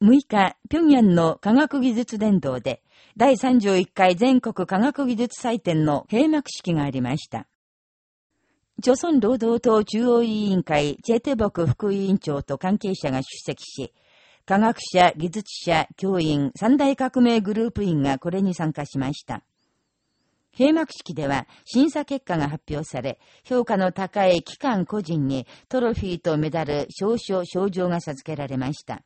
6日、平壌の科学技術伝道で、第31回全国科学技術祭典の閉幕式がありました。朝鮮労働党中央委員会チェテボク副委員長と関係者が出席し、科学者、技術者、教員、三大革命グループ員がこれに参加しました。閉幕式では審査結果が発表され、評価の高い機関個人にトロフィーとメダル、証書、賞状が授けられました。